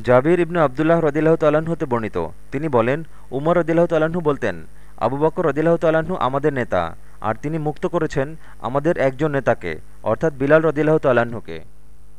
জাবির ইবনু আবদুল্লাহ রদিল্লাহ তাল্লাহ্ন হতে বর্ণিত। তিনি বলেন, উমর রদিল্লাহ তাল্লাহ্ন বলতেন, আবু বকর রদিল্লাহ তাল্লাহ্ন আমাদের নেতা, আর তিনি মুক্ত করেছেন আমাদের একজন নেতাকে, অর্থাৎ বিলাল রদিল্লাহ তাল্লাহ্নকে